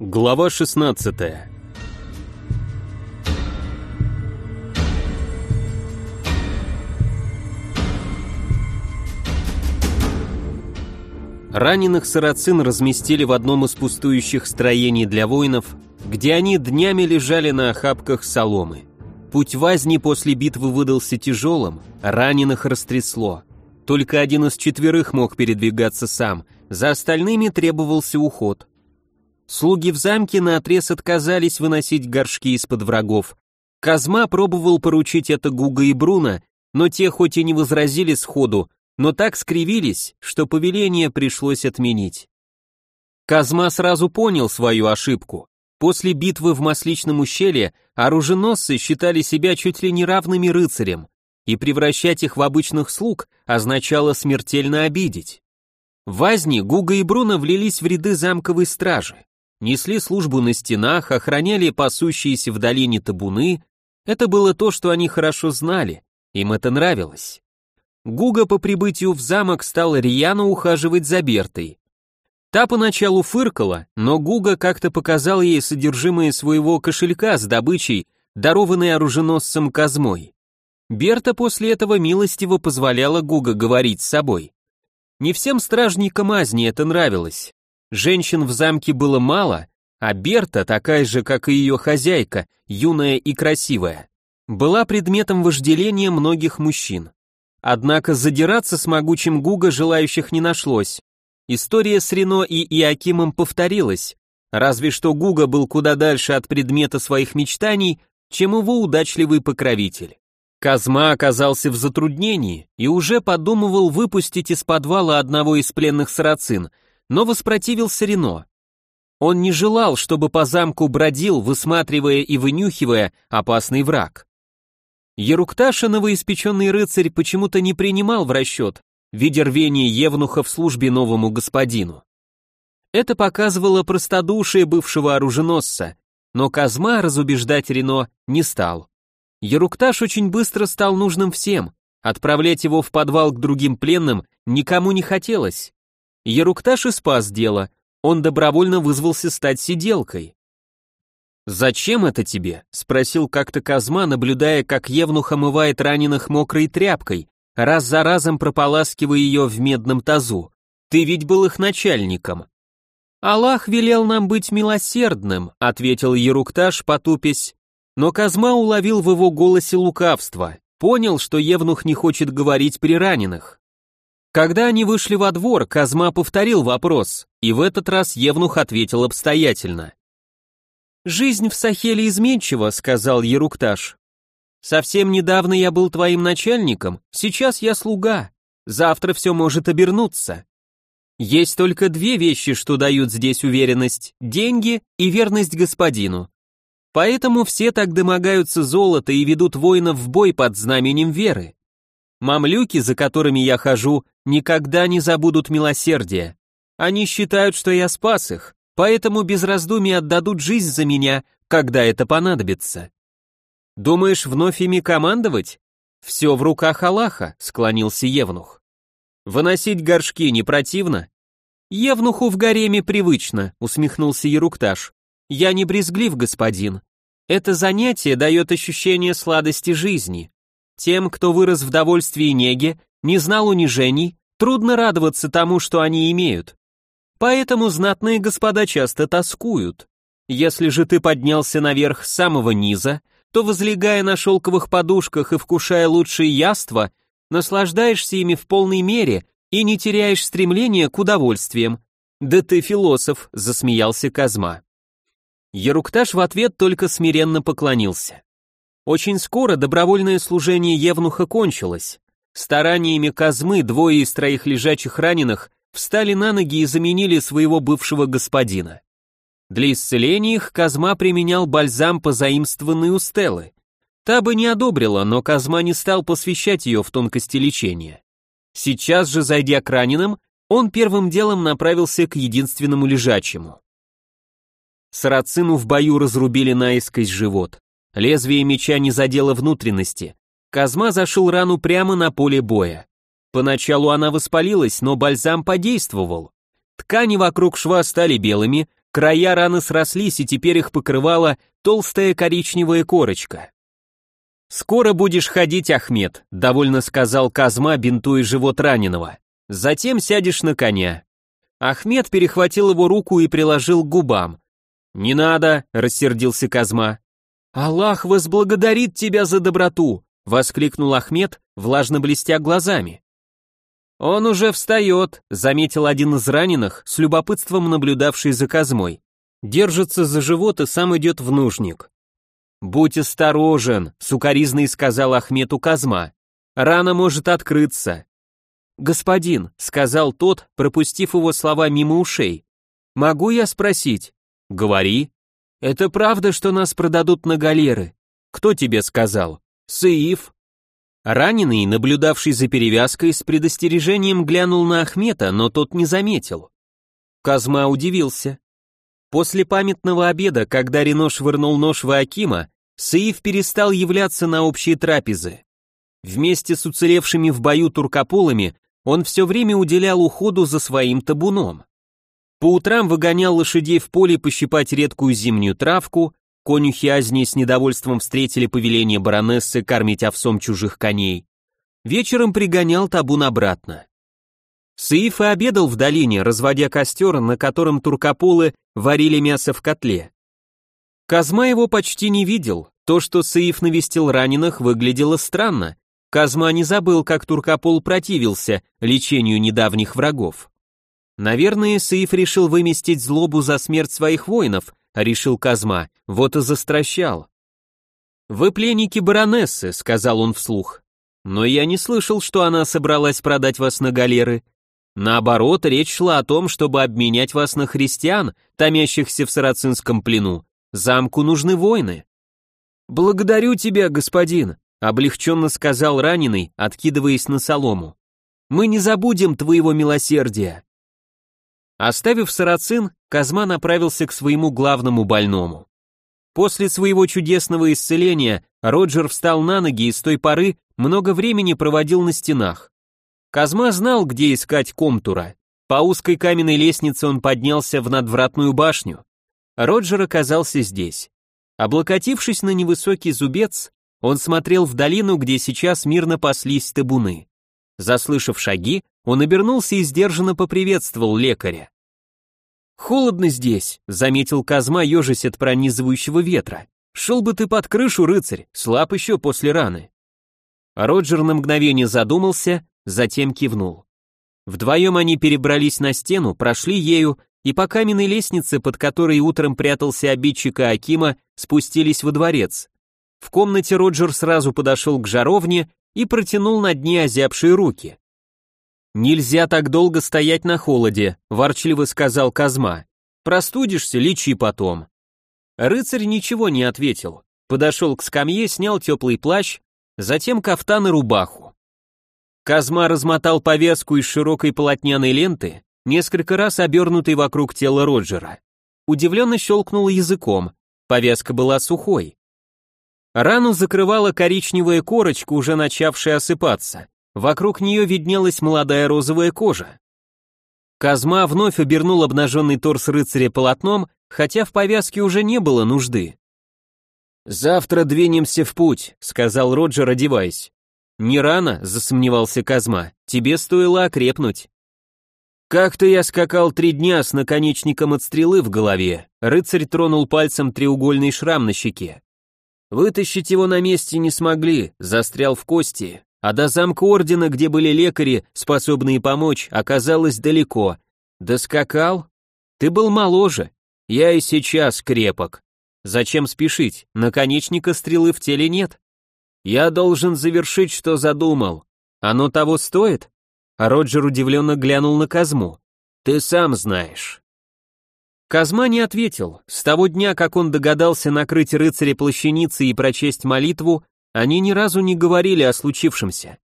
Глава 16 Раненых сарацин разместили в одном из пустующих строений для воинов, где они днями лежали на охапках соломы. Путь Вазни после битвы выдался тяжелым, раненых растрясло. Только один из четверых мог передвигаться сам, за остальными требовался уход. Слуги в замке наотрез отказались выносить горшки из-под врагов. Казма пробовал поручить это Гуга и Бруно, но те хоть и не возразили сходу, но так скривились, что повеление пришлось отменить. Казма сразу понял свою ошибку. После битвы в Масличном ущелье оруженосцы считали себя чуть ли не равными рыцарям, и превращать их в обычных слуг означало смертельно обидеть. В Гуга и Бруно влились в ряды замковой стражи несли службу на стенах, охраняли пасущиеся в долине табуны. Это было то, что они хорошо знали, им это нравилось. Гуга по прибытию в замок стал рьяно ухаживать за Бертой. Та поначалу фыркала, но Гуга как-то показал ей содержимое своего кошелька с добычей, дарованной оруженосцем Казмой. Берта после этого милостиво позволяла Гуга говорить с собой. Не всем стражникам Азни это нравилось. Женщин в замке было мало, а Берта, такая же, как и ее хозяйка, юная и красивая, была предметом вожделения многих мужчин. Однако задираться с могучим Гуга желающих не нашлось. История с Рено и Иакимом повторилась, разве что Гуга был куда дальше от предмета своих мечтаний, чем его удачливый покровитель. Казма оказался в затруднении и уже подумывал выпустить из подвала одного из пленных сарацин – но воспротивился Рено. Он не желал, чтобы по замку бродил, высматривая и вынюхивая опасный враг. Ерукташа, новоиспеченный рыцарь, почему-то не принимал в расчет, видя рвение Евнуха в службе новому господину. Это показывало простодушие бывшего оруженосца, но Казма разубеждать Рено не стал. Ерукташ очень быстро стал нужным всем, отправлять его в подвал к другим пленным никому не хотелось. Ерукташ и спас дело, он добровольно вызвался стать сиделкой. «Зачем это тебе?» — спросил как-то Казма, наблюдая, как Евнух омывает раненых мокрой тряпкой, раз за разом прополаскивая ее в медном тазу. «Ты ведь был их начальником». «Аллах велел нам быть милосердным», — ответил Ерукташ, потупясь. Но Казма уловил в его голосе лукавство, понял, что Евнух не хочет говорить при раненых. Когда они вышли во двор, Казма повторил вопрос, и в этот раз Евнух ответил обстоятельно. «Жизнь в Сахеле изменчива», — сказал Ерукташ. «Совсем недавно я был твоим начальником, сейчас я слуга. Завтра все может обернуться. Есть только две вещи, что дают здесь уверенность — деньги и верность господину. Поэтому все так домогаются золота и ведут воинов в бой под знаменем веры. Мамлюки, за которыми я хожу, никогда не забудут милосердия. Они считают, что я спас их, поэтому без раздумий отдадут жизнь за меня, когда это понадобится. Думаешь, вновь ими командовать? Все в руках Аллаха, склонился Евнух. Выносить горшки не противно? Евнуху в гареме привычно, усмехнулся Ерукташ. Я не брезглив, господин. Это занятие дает ощущение сладости жизни. Тем, кто вырос в довольстве и неге, не знал унижений, трудно радоваться тому, что они имеют. Поэтому знатные господа часто тоскуют. Если же ты поднялся наверх с самого низа, то, возлегая на шелковых подушках и вкушая лучшие яства, наслаждаешься ими в полной мере и не теряешь стремления к удовольствиям. Да ты философ, засмеялся Казма. Ерукташ в ответ только смиренно поклонился. Очень скоро добровольное служение Евнуха кончилось. Стараниями Казмы двое из троих лежачих раненых встали на ноги и заменили своего бывшего господина. Для исцеления их Казма применял бальзам, позаимствованный у Стеллы. Та бы не одобрила, но Казма не стал посвящать ее в тонкости лечения. Сейчас же, зайдя к раненым, он первым делом направился к единственному лежачему. Сарацину в бою разрубили наискось живот. Лезвие меча не задело внутренности. Казма зашил рану прямо на поле боя. Поначалу она воспалилась, но бальзам подействовал. Ткани вокруг шва стали белыми, края раны срослись, и теперь их покрывала толстая коричневая корочка. «Скоро будешь ходить, Ахмед», — довольно сказал Казма, бинтуя живот раненого. «Затем сядешь на коня». Ахмед перехватил его руку и приложил к губам. «Не надо», — рассердился Казма. «Аллах возблагодарит тебя за доброту», — воскликнул Ахмед, влажно блестя глазами. «Он уже встает», — заметил один из раненых, с любопытством наблюдавший за Казмой. Держится за живот и сам идет в нужник. «Будь осторожен», — сукоризный сказал Ахмету Казма. «Рана может открыться». «Господин», — сказал тот, пропустив его слова мимо ушей. «Могу я спросить?» «Говори». «Это правда, что нас продадут на галеры?» «Кто тебе сказал?» «Саиф». Раненый, наблюдавший за перевязкой, с предостережением глянул на Ахмета, но тот не заметил. Казма удивился. После памятного обеда, когда Рено швырнул нож в Акима, Саиф перестал являться на общие трапезы. Вместе с уцелевшими в бою туркополами он все время уделял уходу за своим табуном. По утрам выгонял лошадей в поле пощипать редкую зимнюю травку, конюхи Азни с недовольством встретили повеление баронессы кормить овсом чужих коней. Вечером пригонял табун обратно. Саиф и обедал в долине, разводя костер, на котором туркополы варили мясо в котле. Казма его почти не видел, то, что Саиф навестил раненых, выглядело странно. Казма не забыл, как туркопол противился лечению недавних врагов. Наверное, Саиф решил выместить злобу за смерть своих воинов, решил Казма, вот и застращал. «Вы пленники баронессы», — сказал он вслух. «Но я не слышал, что она собралась продать вас на галеры. Наоборот, речь шла о том, чтобы обменять вас на христиан, томящихся в сарацинском плену. Замку нужны воины. Благодарю тебя, господин, облегченно сказал раненый, откидываясь на солому. Мы не забудем твоего милосердия. Оставив сарацин, Казма направился к своему главному больному. После своего чудесного исцеления Роджер встал на ноги и с той поры много времени проводил на стенах. Казма знал, где искать Комтура. По узкой каменной лестнице он поднялся в надвратную башню. Роджер оказался здесь. Облокотившись на невысокий зубец, он смотрел в долину, где сейчас мирно паслись табуны. Заслышав шаги, он обернулся и сдержанно поприветствовал лекаря. «Холодно здесь», — заметил Казма, ежась от пронизывающего ветра. «Шел бы ты под крышу, рыцарь, слаб еще после раны». Роджер на мгновение задумался, затем кивнул. Вдвоем они перебрались на стену, прошли ею и по каменной лестнице, под которой утром прятался обидчик Акима, спустились во дворец. В комнате Роджер сразу подошел к жаровне и протянул над ней озябшие руки. «Нельзя так долго стоять на холоде», — ворчливо сказал Казма. «Простудишься, лечи потом». Рыцарь ничего не ответил. Подошел к скамье, снял теплый плащ, затем кафтан и рубаху. Казма размотал повязку из широкой полотняной ленты, несколько раз обернутой вокруг тела Роджера. Удивленно щелкнул языком, повязка была сухой. Рану закрывала коричневая корочка, уже начавшая осыпаться. Вокруг нее виднелась молодая розовая кожа. Казма вновь обернул обнаженный торс рыцаря полотном, хотя в повязке уже не было нужды. «Завтра двинемся в путь», — сказал Роджер, одеваясь. «Не рано», — засомневался Казма, — «тебе стоило окрепнуть». «Как-то я скакал три дня с наконечником от стрелы в голове», рыцарь тронул пальцем треугольный шрам на щеке. Вытащить его на месте не смогли, застрял в кости, а до замка ордена, где были лекари, способные помочь, оказалось далеко. Доскакал? Ты был моложе, я и сейчас крепок. Зачем спешить, наконечника стрелы в теле нет. Я должен завершить, что задумал. Оно того стоит? А Роджер удивленно глянул на Казму. Ты сам знаешь. Казма не ответил. С того дня, как он догадался накрыть рыцаря плащаницей и прочесть молитву, они ни разу не говорили о случившемся.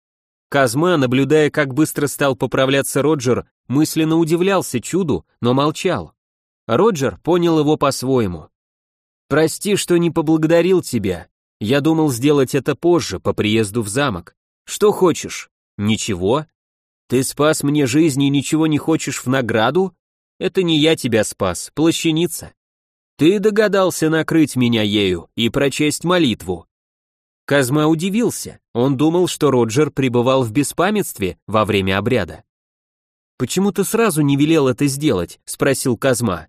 Казма, наблюдая, как быстро стал поправляться Роджер, мысленно удивлялся чуду, но молчал. Роджер понял его по-своему. «Прости, что не поблагодарил тебя. Я думал сделать это позже, по приезду в замок. Что хочешь? Ничего? Ты спас мне жизнь и ничего не хочешь в награду? Это не я тебя спас, плащаница. Ты догадался накрыть меня ею и прочесть молитву. Казма удивился. Он думал, что Роджер пребывал в беспамятстве во время обряда. «Почему ты сразу не велел это сделать?» — спросил Казма.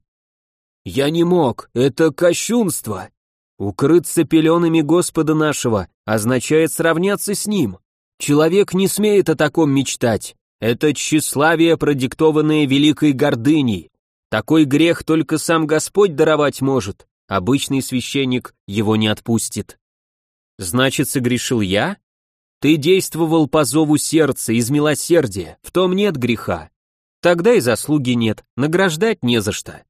«Я не мог, это кощунство. Укрыться пеленами Господа нашего означает сравняться с Ним. Человек не смеет о таком мечтать. Это тщеславие, продиктованное великой гордыней. Такой грех только сам Господь даровать может. Обычный священник его не отпустит. Значит, согрешил я? Ты действовал по зову сердца, из милосердия, в том нет греха. Тогда и заслуги нет, награждать не за что.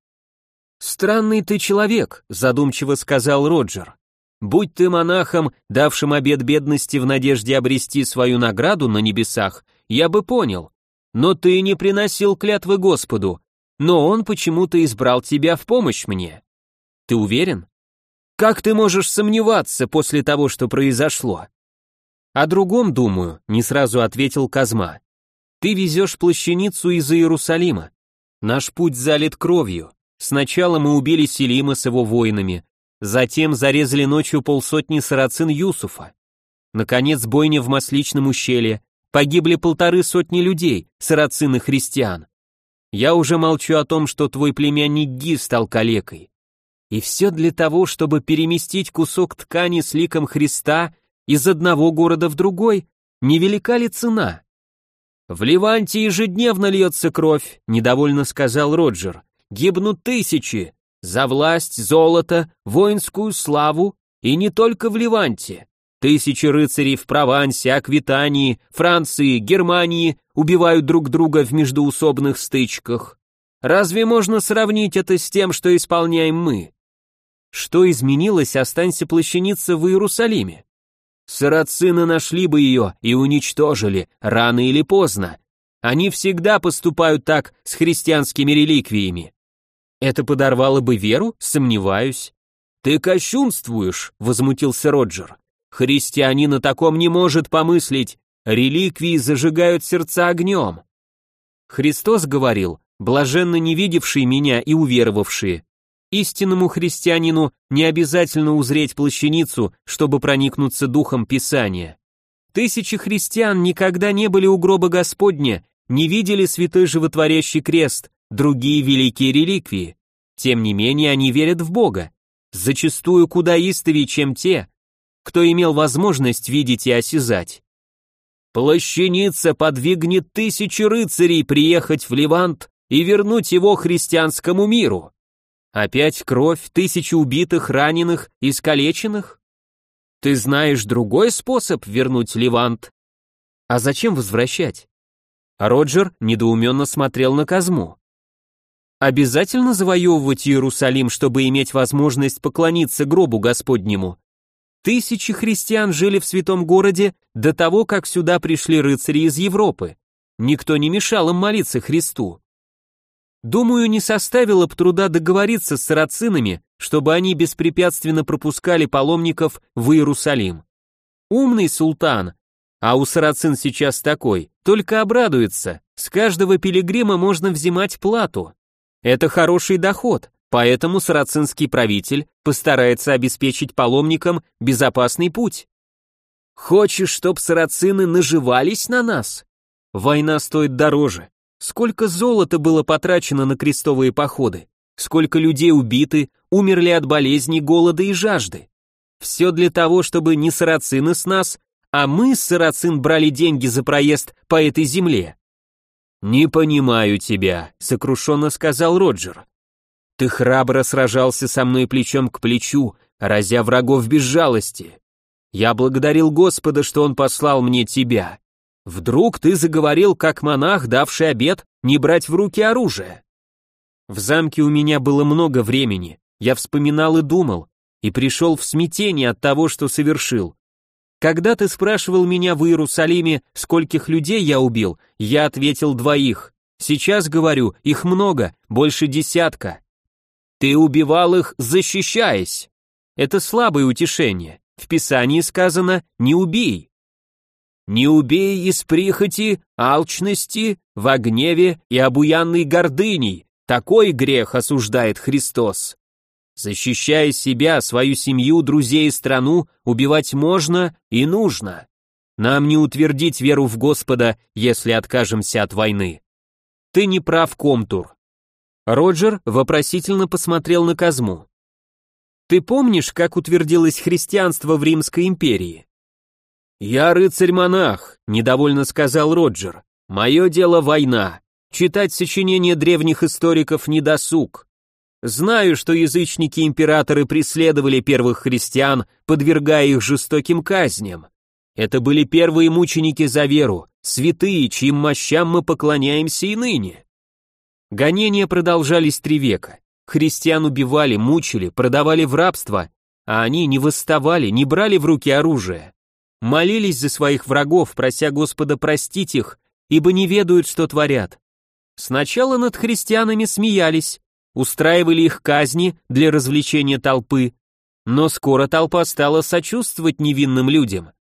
Странный ты человек, задумчиво сказал Роджер. Будь ты монахом, давшим обет бедности в надежде обрести свою награду на небесах, я бы понял. Но ты не приносил клятвы Господу, но он почему-то избрал тебя в помощь мне. Ты уверен? Как ты можешь сомневаться после того, что произошло? О другом думаю, не сразу ответил Казма. Ты везешь плащаницу из Иерусалима. Наш путь залит кровью. Сначала мы убили Селима с его воинами, Затем зарезали ночью полсотни сарацин Юсуфа. Наконец, бойня в Масличном ущелье. Погибли полторы сотни людей, сарацин и христиан. Я уже молчу о том, что твой племянник Ги стал калекой. И все для того, чтобы переместить кусок ткани с ликом Христа из одного города в другой, невелика ли цена? В Ливанте ежедневно льется кровь, недовольно сказал Роджер. Гибнут тысячи, за власть, золото, воинскую славу и не только в Ливанте. Тысячи рыцарей в Провансе, Аквитании, Франции, Германии убивают друг друга в междоусобных стычках. Разве можно сравнить это с тем, что исполняем мы? Что изменилось, останься плащаница в Иерусалиме? Сарацины нашли бы ее и уничтожили, рано или поздно. Они всегда поступают так с христианскими реликвиями. Это подорвало бы веру? Сомневаюсь. Ты кощунствуешь, возмутился Роджер. Христианин о таком не может помыслить. Реликвии зажигают сердца огнем. Христос говорил, блаженно не видевшие меня и уверовавшие. Истинному христианину не обязательно узреть плащаницу, чтобы проникнуться духом Писания. Тысячи христиан никогда не были у гроба Господня, не видели святой животворящий крест, другие великие реликвии. Тем не менее, они верят в Бога, зачастую куда истовее, чем те, кто имел возможность видеть и осязать. Плащаница подвигнет тысячи рыцарей приехать в Левант и вернуть его христианскому миру. Опять кровь, тысячи убитых, раненых, искалеченных? Ты знаешь другой способ вернуть Левант? А зачем возвращать? Роджер недоуменно смотрел на Казму. Обязательно завоевывать Иерусалим, чтобы иметь возможность поклониться гробу Господнему? Тысячи христиан жили в святом городе до того, как сюда пришли рыцари из Европы. Никто не мешал им молиться Христу. Думаю, не составило б труда договориться с сарацинами, чтобы они беспрепятственно пропускали паломников в Иерусалим. Умный султан, а у сарацин сейчас такой, только обрадуется, с каждого пилигрима можно взимать плату. Это хороший доход, поэтому сарацинский правитель постарается обеспечить паломникам безопасный путь. Хочешь, чтоб сарацины наживались на нас? Война стоит дороже. Сколько золота было потрачено на крестовые походы? Сколько людей убиты, умерли от болезней, голода и жажды? Все для того, чтобы не сарацины с нас, а мы с сарацин брали деньги за проезд по этой земле. «Не понимаю тебя», — сокрушенно сказал Роджер. «Ты храбро сражался со мной плечом к плечу, разя врагов без жалости. Я благодарил Господа, что Он послал мне тебя. Вдруг ты заговорил, как монах, давший обет, не брать в руки оружие?» В замке у меня было много времени, я вспоминал и думал, и пришел в смятение от того, что совершил. Когда ты спрашивал меня в Иерусалиме, скольких людей я убил, я ответил двоих. Сейчас говорю, их много, больше десятка. Ты убивал их, защищаясь. Это слабое утешение. В Писании сказано «не убей». «Не убей из прихоти, алчности, в гневе и обуянной гордыней», Такой грех осуждает Христос. Защищая себя, свою семью, друзей и страну, убивать можно и нужно. Нам не утвердить веру в Господа, если откажемся от войны. Ты не прав, Комтур. Роджер вопросительно посмотрел на Казму. Ты помнишь, как утвердилось христианство в Римской империи? Я рыцарь-монах, недовольно сказал Роджер. Мое дело война. Читать сочинения древних историков не досуг. Знаю, что язычники-императоры преследовали первых христиан, подвергая их жестоким казням. Это были первые мученики за веру, святые, чьим мощам мы поклоняемся и ныне. Гонения продолжались три века. Христиан убивали, мучили, продавали в рабство, а они не восставали, не брали в руки оружие. Молились за своих врагов, прося Господа простить их, ибо не ведают, что творят. Сначала над христианами смеялись, устраивали их казни для развлечения толпы, но скоро толпа стала сочувствовать невинным людям.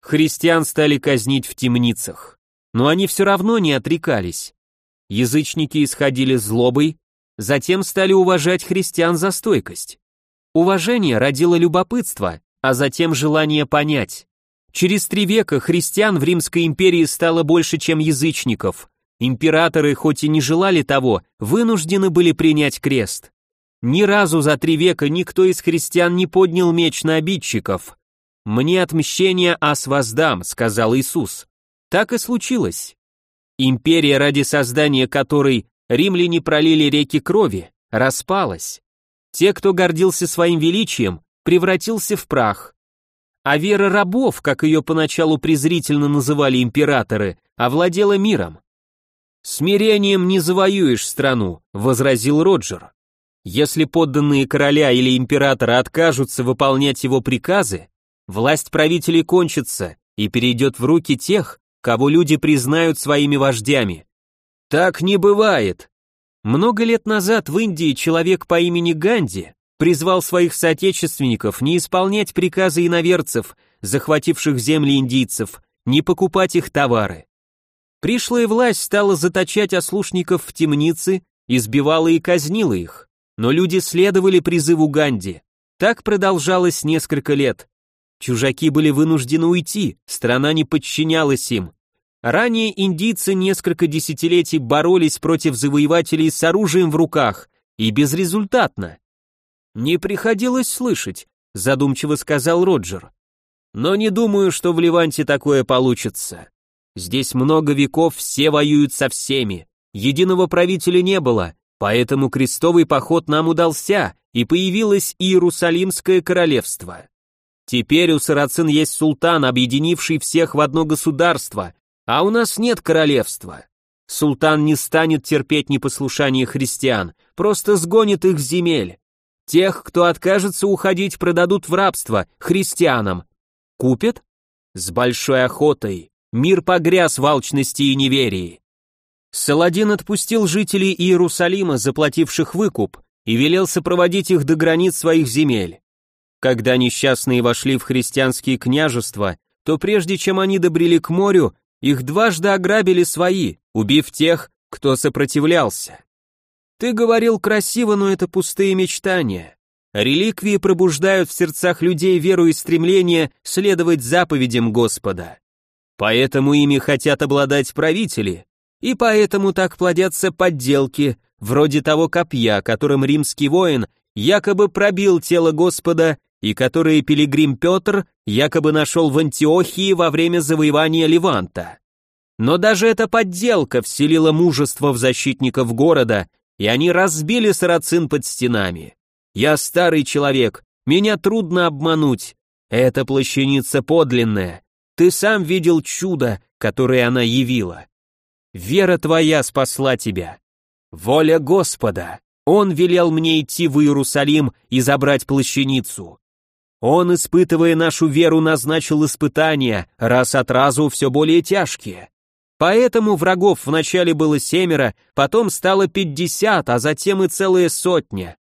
Христиан стали казнить в темницах, но они все равно не отрекались. Язычники исходили злобой, затем стали уважать христиан за стойкость. Уважение родило любопытство, а затем желание понять. Через три века христиан в Римской империи стало больше, чем язычников. Императоры, хоть и не желали того, вынуждены были принять крест. Ни разу за три века никто из христиан не поднял меч на обидчиков. «Мне отмщение ас воздам», — сказал Иисус. Так и случилось. Империя, ради создания которой римляне пролили реки крови, распалась. Те, кто гордился своим величием, превратился в прах а вера рабов, как ее поначалу презрительно называли императоры, овладела миром. «Смирением не завоюешь страну», — возразил Роджер. «Если подданные короля или императора откажутся выполнять его приказы, власть правителей кончится и перейдет в руки тех, кого люди признают своими вождями. Так не бывает. Много лет назад в Индии человек по имени Ганди призвал своих соотечественников не исполнять приказы иноверцев, захвативших земли индийцев, не покупать их товары. Пришлая власть стала заточать ослушников в темницы, избивала и казнила их, но люди следовали призыву Ганди. Так продолжалось несколько лет. Чужаки были вынуждены уйти, страна не подчинялась им. Ранее индийцы несколько десятилетий боролись против завоевателей с оружием в руках, и безрезультатно. «Не приходилось слышать», — задумчиво сказал Роджер. «Но не думаю, что в Ливанте такое получится. Здесь много веков все воюют со всеми, единого правителя не было, поэтому крестовый поход нам удался, и появилось Иерусалимское королевство. Теперь у сарацин есть султан, объединивший всех в одно государство, а у нас нет королевства. Султан не станет терпеть непослушание христиан, просто сгонит их с земель. Тех, кто откажется уходить, продадут в рабство христианам. Купят? С большой охотой. Мир погряз в алчности и неверии. Саладин отпустил жителей Иерусалима, заплативших выкуп, и велел сопроводить их до границ своих земель. Когда несчастные вошли в христианские княжества, то прежде чем они добрели к морю, их дважды ограбили свои, убив тех, кто сопротивлялся. Ты говорил красиво, но это пустые мечтания. Реликвии пробуждают в сердцах людей веру и стремление следовать заповедям Господа. Поэтому ими хотят обладать правители, и поэтому так плодятся подделки, вроде того копья, которым римский воин якобы пробил тело Господа и которые пилигрим Петр якобы нашел в Антиохии во время завоевания Леванта. Но даже эта подделка вселила мужество в защитников города и они разбили сарацин под стенами. Я старый человек, меня трудно обмануть. Эта плащаница подлинная. Ты сам видел чудо, которое она явила. Вера твоя спасла тебя. Воля Господа. Он велел мне идти в Иерусалим и забрать плащаницу. Он, испытывая нашу веру, назначил испытания, раз от разу все более тяжкие. Поэтому врагов вначале было семеро, потом стало пятьдесят, а затем и целая сотня.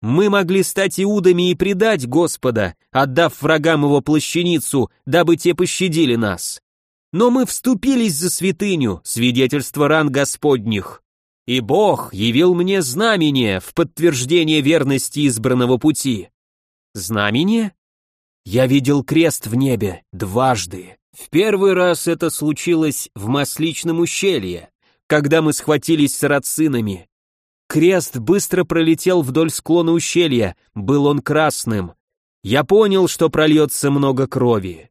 Мы могли стать иудами и предать Господа, отдав врагам его плащаницу, дабы те пощадили нас. Но мы вступились за святыню, свидетельство ран Господних. И Бог явил мне знамение в подтверждение верности избранного пути. Знамение? Я видел крест в небе дважды. В первый раз это случилось в Масличном ущелье, когда мы схватились с рацинами. Крест быстро пролетел вдоль склона ущелья, был он красным. Я понял, что прольется много крови.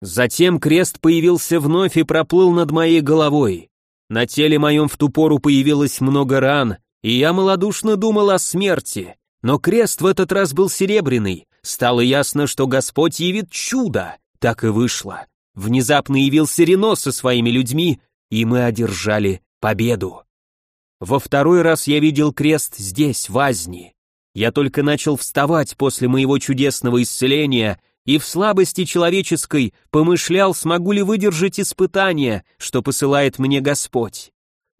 Затем крест появился вновь и проплыл над моей головой. На теле моем в ту пору появилось много ран, и я малодушно думал о смерти. Но крест в этот раз был серебряный. Стало ясно, что Господь явит чудо. Так и вышло. Внезапно явился Рено со своими людьми, и мы одержали победу. Во второй раз я видел крест здесь, в Азни. Я только начал вставать после моего чудесного исцеления и в слабости человеческой помышлял, смогу ли выдержать испытание, что посылает мне Господь.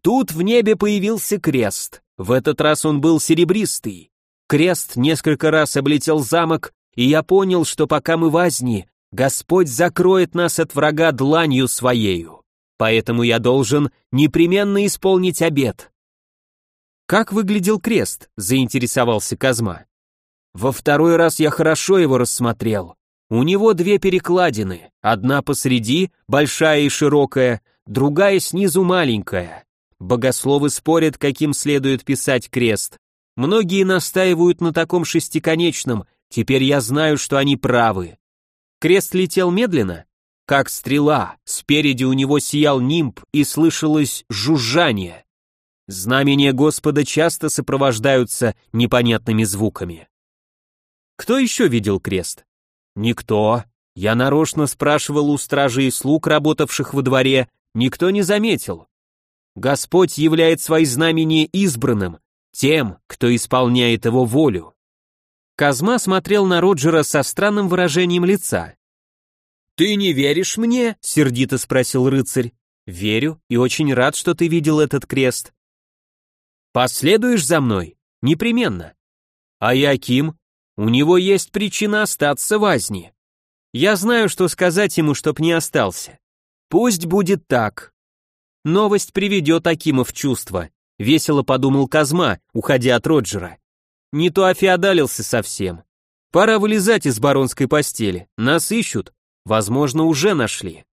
Тут в небе появился крест. В этот раз он был серебристый. Крест несколько раз облетел замок, и я понял, что пока мы в Азни, Господь закроет нас от врага дланью своею. Поэтому я должен непременно исполнить обет. Как выглядел крест? заинтересовался Казма. Во второй раз я хорошо его рассмотрел. У него две перекладины, одна посреди, большая и широкая, другая снизу маленькая. Богословы спорят, каким следует писать крест. Многие настаивают на таком шестиконечном, теперь я знаю, что они правы. Крест летел медленно, как стрела, спереди у него сиял нимб и слышалось жужжание. Знамения Господа часто сопровождаются непонятными звуками. Кто еще видел крест? Никто. Я нарочно спрашивал у стражей и слуг, работавших во дворе, никто не заметил. Господь являет свои знамения избранным, тем, кто исполняет его волю. Казма смотрел на Роджера со странным выражением лица. «Ты не веришь мне?» — сердито спросил рыцарь. «Верю и очень рад, что ты видел этот крест». «Последуешь за мной?» «Непременно». «А Яким?» «У него есть причина остаться в Азне. Я знаю, что сказать ему, чтоб не остался. Пусть будет так». Новость приведет Акима в чувство. Весело подумал Казма, уходя от Роджера. Не то офеодалился совсем. Пора вылезать из баронской постели. Нас ищут. Возможно, уже нашли.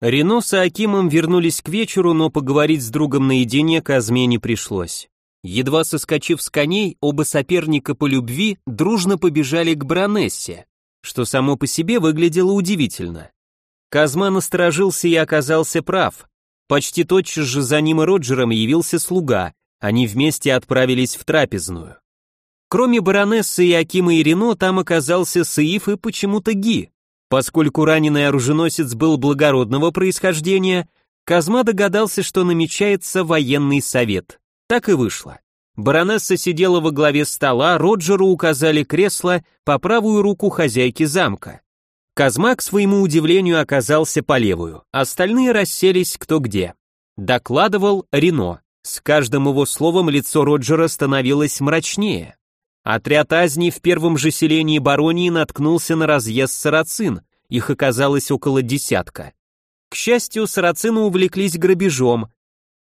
Рено с Акимом вернулись к вечеру, но поговорить с другом наедине Казме не пришлось. Едва соскочив с коней, оба соперника по любви дружно побежали к Бронессе, что само по себе выглядело удивительно. Казма насторожился и оказался прав. Почти тотчас же за ним и Роджером явился слуга, они вместе отправились в трапезную. Кроме баронессы и Акима и Рено, там оказался Саиф и почему-то Ги. Поскольку раненый оруженосец был благородного происхождения, Казма догадался, что намечается военный совет. Так и вышло. Баронесса сидела во главе стола, Роджеру указали кресло по правую руку хозяйки замка. Казма, к своему удивлению, оказался по левую, остальные расселись кто где. Докладывал Рено. С каждым его словом лицо Роджера становилось мрачнее. Отряд Азни в первом же селении Баронии наткнулся на разъезд сарацин, их оказалось около десятка. К счастью, сарацины увлеклись грабежом,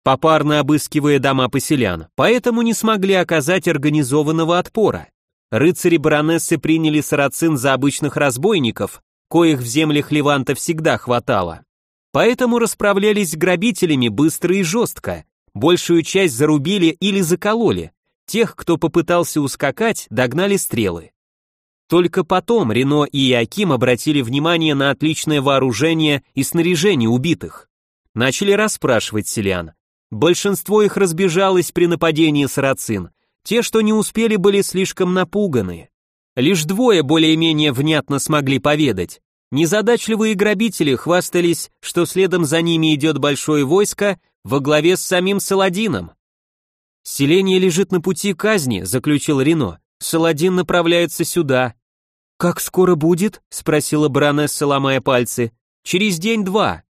попарно обыскивая дома поселян, поэтому не смогли оказать организованного отпора. Рыцари баронессы приняли сарацин за обычных разбойников, коих в землях Леванта всегда хватало. Поэтому расправлялись с грабителями быстро и жестко, большую часть зарубили или закололи, тех, кто попытался ускакать, догнали стрелы. Только потом Рено и Иаким обратили внимание на отличное вооружение и снаряжение убитых. Начали расспрашивать селян. Большинство их разбежалось при нападении сарацин, те, что не успели, были слишком напуганы. Лишь двое более-менее внятно смогли поведать. Незадачливые грабители хвастались, что следом за ними идет большое войско во главе с самим Саладином. «Селение лежит на пути казни», — заключил Рено. «Саладин направляется сюда». «Как скоро будет?» — спросила баронесса, ломая пальцы. «Через день-два».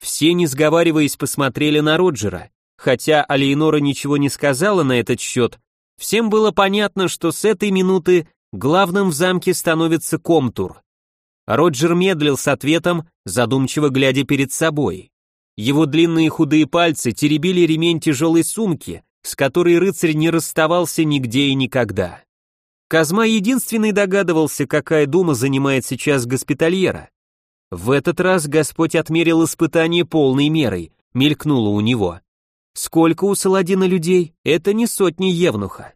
Все, не сговариваясь, посмотрели на Роджера. Хотя Алейнора ничего не сказала на этот счет, всем было понятно, что с этой минуты главным в замке становится Комтур. Роджер медлил с ответом, задумчиво глядя перед собой. Его длинные худые пальцы теребили ремень тяжелой сумки, с которой рыцарь не расставался нигде и никогда. Казма единственный догадывался, какая дума занимает сейчас госпитальера. В этот раз Господь отмерил испытание полной мерой, мелькнуло у него. Сколько у Саладина людей? Это не сотни евнуха.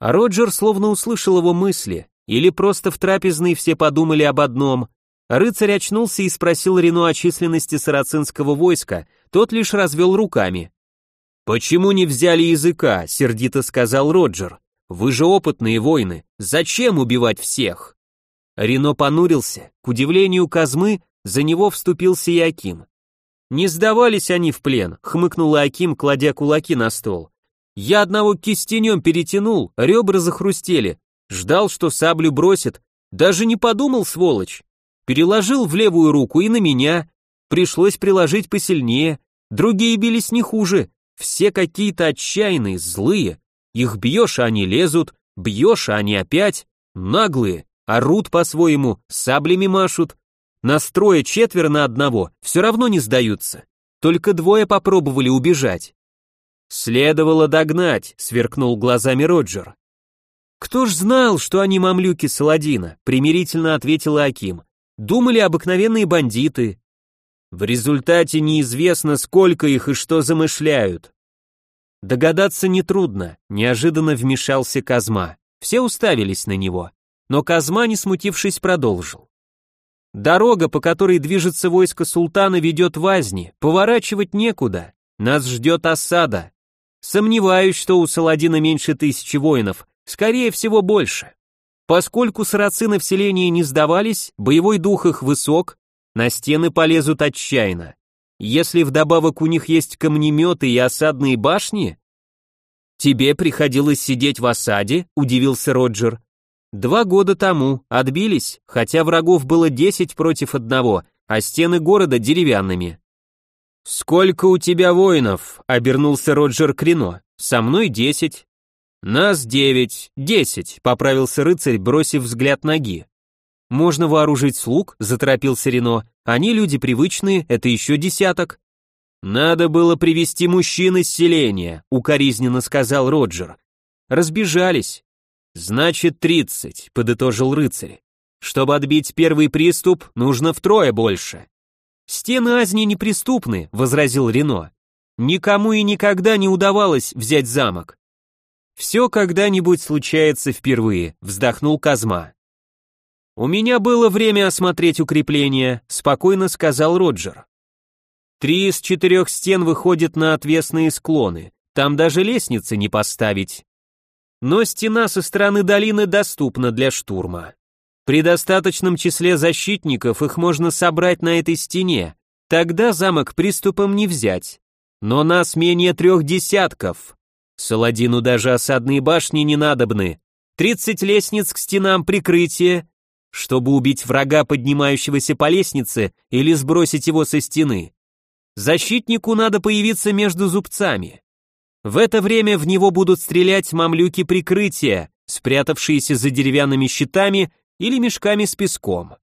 А Роджер словно услышал его мысли, или просто в трапезной все подумали об одном. Рыцарь очнулся и спросил Рено о численности сарацинского войска, тот лишь развел руками. «Почему не взяли языка?» — сердито сказал Роджер. «Вы же опытные воины, зачем убивать всех?» Рено понурился, к удивлению Казмы, за него вступился Яким. «Не сдавались они в плен», — хмыкнул Аким, кладя кулаки на стол. «Я одного кистенем перетянул, ребра захрустели. Ждал, что саблю бросит. Даже не подумал, сволочь. Переложил в левую руку и на меня. Пришлось приложить посильнее. Другие бились не хуже. Все какие-то отчаянные, злые. Их бьешь, а они лезут. Бьешь, а они опять. Наглые. Орут по-своему, саблями машут. Настроя четверо на одного, все равно не сдаются. Только двое попробовали убежать. Следовало догнать, сверкнул глазами Роджер. Кто ж знал, что они мамлюки Саладина, примирительно ответила Аким. Думали обыкновенные бандиты. В результате неизвестно, сколько их и что замышляют. Догадаться нетрудно, неожиданно вмешался Казма. Все уставились на него, но Казма, не смутившись, продолжил. Дорога, по которой движется войско султана, ведет в Азни, поворачивать некуда, нас ждет осада. Сомневаюсь, что у Саладина меньше тысячи воинов, скорее всего больше. Поскольку сарацины в селении не сдавались, боевой дух их высок, на стены полезут отчаянно. Если вдобавок у них есть камнеметы и осадные башни... Тебе приходилось сидеть в осаде, удивился Роджер. Два года тому отбились, хотя врагов было десять против одного, а стены города деревянными. «Сколько у тебя воинов?» — обернулся Роджер Крино. «Со мной десять». «Нас девять, десять», — поправился рыцарь, бросив взгляд ноги. «Можно вооружить слуг», — заторопился Рено. «Они люди привычные, это еще десяток». «Надо было привести мужчин из селения», — укоризненно сказал Роджер. «Разбежались. «Значит, тридцать», — подытожил рыцарь. «Чтобы отбить первый приступ, нужно втрое больше». «Стены Азни неприступны», — возразил Рено. «Никому и никогда не удавалось взять замок». «Все когда-нибудь случается впервые», — вздохнул Казма. «У меня было время осмотреть укрепления», — спокойно сказал Роджер. «Три из четырех стен выходят на отвесные склоны, там даже лестницы не поставить но стена со стороны долины доступна для штурма. При достаточном числе защитников их можно собрать на этой стене, тогда замок приступом не взять. Но нас менее трех десятков. Саладину даже осадные башни не надобны. Тридцать лестниц к стенам прикрытия, чтобы убить врага, поднимающегося по лестнице, или сбросить его со стены. Защитнику надо появиться между зубцами. В это время в него будут стрелять мамлюки прикрытия, спрятавшиеся за деревянными щитами или мешками с песком.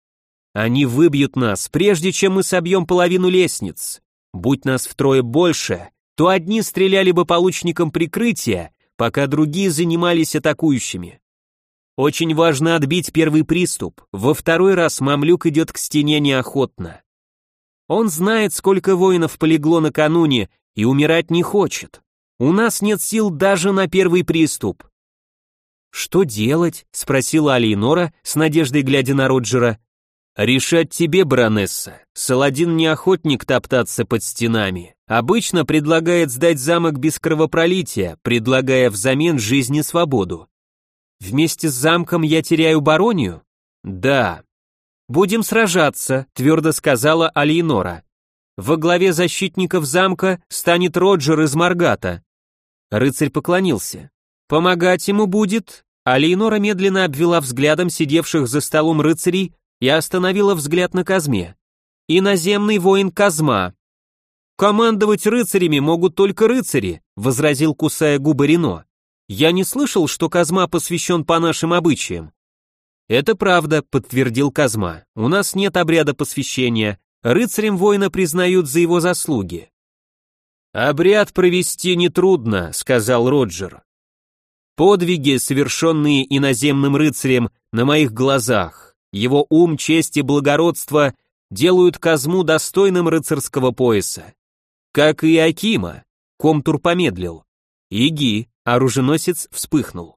Они выбьют нас, прежде чем мы собьем половину лестниц. Будь нас втрое больше, то одни стреляли бы по лучникам прикрытия, пока другие занимались атакующими. Очень важно отбить первый приступ, во второй раз мамлюк идет к стене неохотно. Он знает, сколько воинов полегло накануне и умирать не хочет. У нас нет сил даже на первый приступ. Что делать? спросила Алейнора, с надеждой глядя на Роджера. Решать тебе, баронесса. Саладин не охотник топтаться под стенами. Обычно предлагает сдать замок без кровопролития, предлагая взамен жизнь и свободу. Вместе с замком я теряю баронию? Да. Будем сражаться, твердо сказала Алейнора. Во главе защитников замка станет Роджер из Маргата. Рыцарь поклонился. Помогать ему будет. А Лейнора медленно обвела взглядом сидевших за столом рыцарей и остановила взгляд на Казме. Иноземный воин Казма. Командовать рыцарями могут только рыцари, возразил, кусая губы Рено. Я не слышал, что Казма посвящен по нашим обычаям. Это правда, подтвердил Казма. У нас нет обряда посвящения. рыцарем воина признают за его заслуги. «Обряд провести нетрудно», — сказал Роджер. «Подвиги, совершенные иноземным рыцарем на моих глазах, его ум, честь и благородство делают Казму достойным рыцарского пояса. Как и Акима», — Комтур помедлил. «Иги», — оруженосец вспыхнул.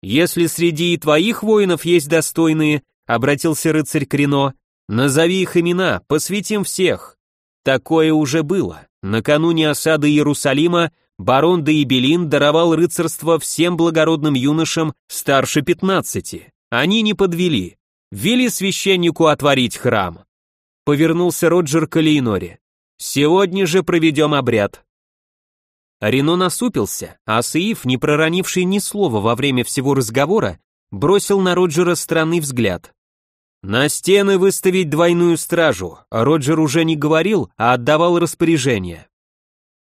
«Если среди и твоих воинов есть достойные», — обратился рыцарь Крино, — «назови их имена, посвятим всех». Такое уже было. Накануне осады Иерусалима барон де Ибелин даровал рыцарство всем благородным юношам старше пятнадцати. Они не подвели. Вели священнику отворить храм. Повернулся Роджер к Лейноре. «Сегодня же проведем обряд». Рено насупился, а Саиф, не проронивший ни слова во время всего разговора, бросил на Роджера странный взгляд. «На стены выставить двойную стражу», Роджер уже не говорил, а отдавал распоряжение.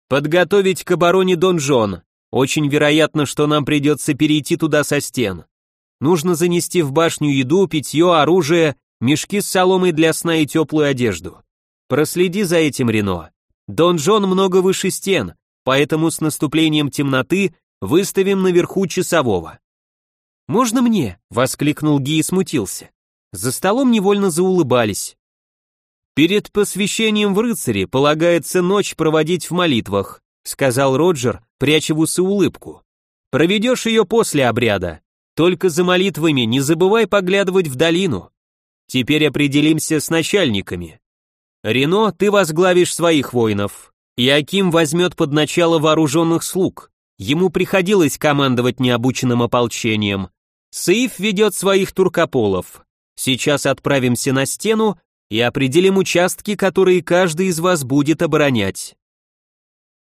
«Подготовить к обороне донжон. Очень вероятно, что нам придется перейти туда со стен. Нужно занести в башню еду, питье, оружие, мешки с соломой для сна и теплую одежду. Проследи за этим, Рено. Донжон много выше стен, поэтому с наступлением темноты выставим наверху часового». «Можно мне?» — воскликнул Ги и смутился. За столом невольно заулыбались. «Перед посвящением в рыцари полагается ночь проводить в молитвах», сказал Роджер, пряча в усы улыбку. «Проведешь ее после обряда. Только за молитвами не забывай поглядывать в долину. Теперь определимся с начальниками. Рено, ты возглавишь своих воинов. Иаким возьмет под начало вооруженных слуг. Ему приходилось командовать необученным ополчением. Саиф ведет своих туркополов. Сейчас отправимся на стену и определим участки, которые каждый из вас будет оборонять.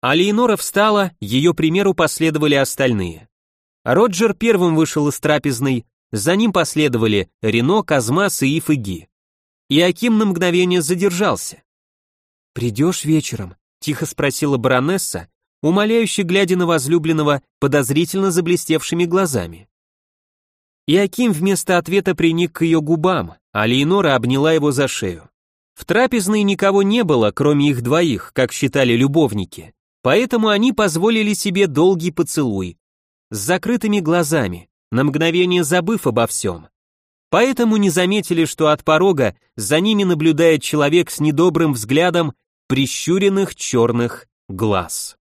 Алиенора встала, ее примеру последовали остальные. Роджер первым вышел из трапезной, за ним последовали Рено, Казма, Саиф и Ги. И Аким на мгновение задержался. «Придешь вечером?» — тихо спросила баронесса, умоляюще глядя на возлюбленного подозрительно заблестевшими глазами. Иаким вместо ответа приник к ее губам, а Лейнора обняла его за шею. В трапезной никого не было, кроме их двоих, как считали любовники, поэтому они позволили себе долгий поцелуй. С закрытыми глазами, на мгновение забыв обо всем. Поэтому не заметили, что от порога за ними наблюдает человек с недобрым взглядом прищуренных черных глаз.